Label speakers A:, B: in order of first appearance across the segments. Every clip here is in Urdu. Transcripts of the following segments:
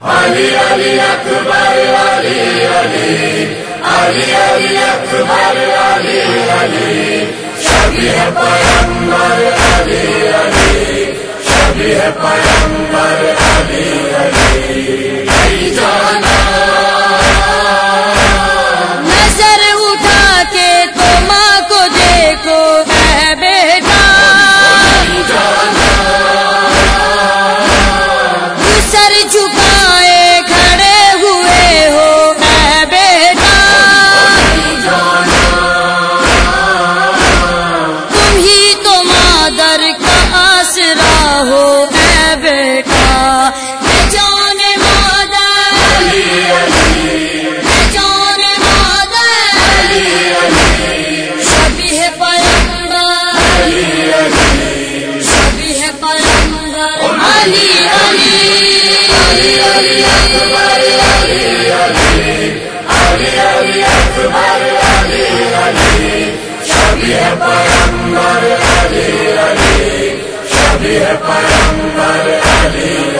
A: علی علی اکبر علی علی علی علی اکبر علی علی شبیہ پیغمبر علی علی
B: شبیہ پیغمبر علی علی
A: جائی جائی پیمبر علی علی شبیہ پیمبر علی علی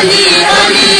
B: علی علی۔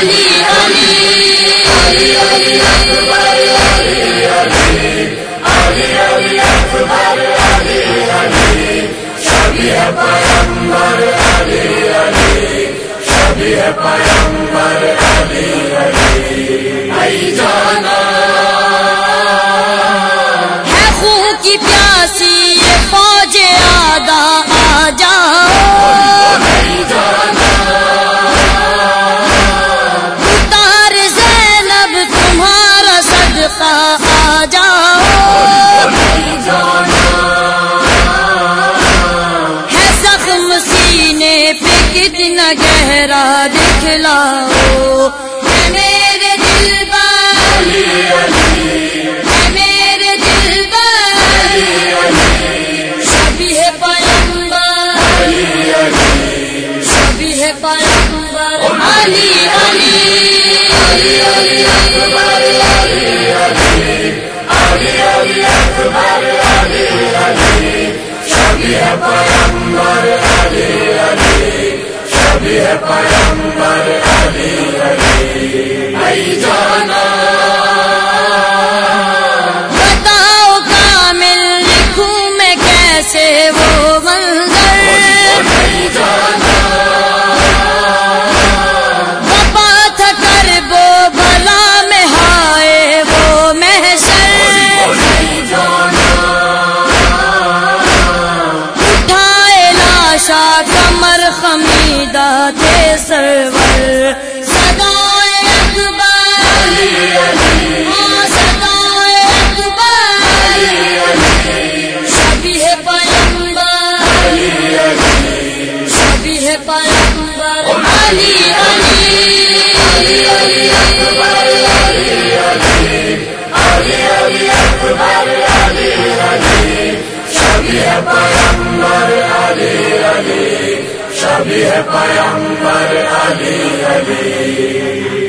A: علی علی
B: چہرہ دکھلا شبیہ پیمبر علی
A: علی شبیہ پیمبر علی علی